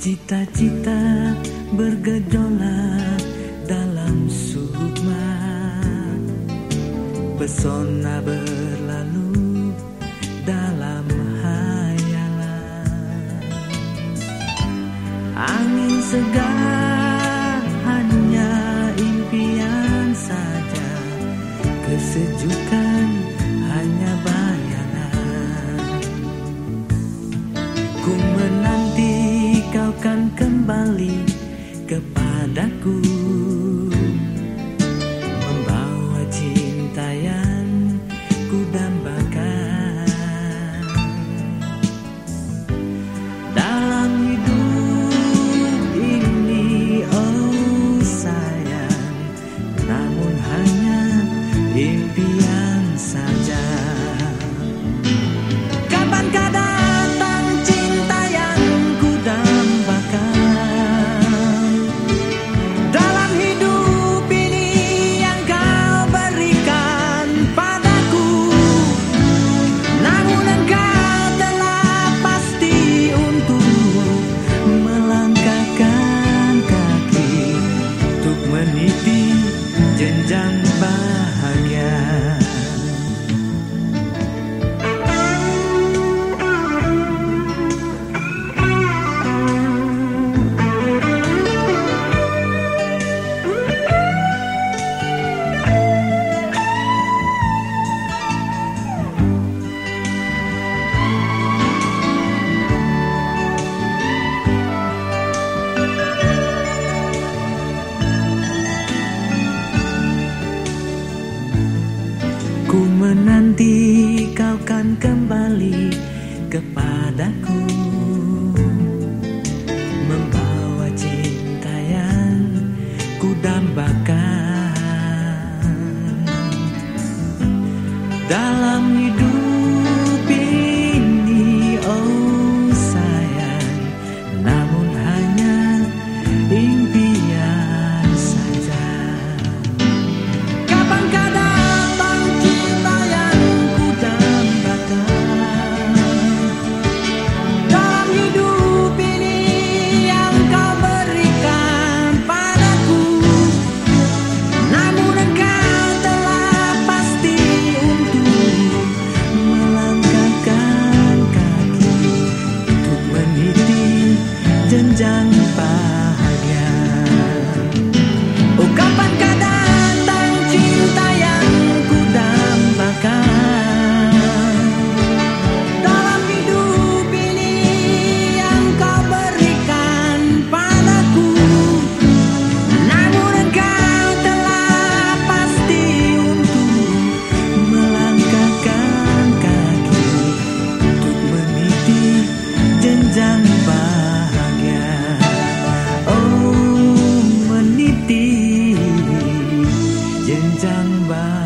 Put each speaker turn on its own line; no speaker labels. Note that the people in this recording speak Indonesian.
Cita-cita bergejolak dalam sukma Pesona berlalu dalam hayalan Angin segar hanya impian saja. Kesejukan hanya bayangan. Ku menanti kau kan kembali kepadaku 一滴点强吧 akan kembali kepadaku. Membawa cinta yang kudambakan dan bahagia. Oh meniti jenjang bahagia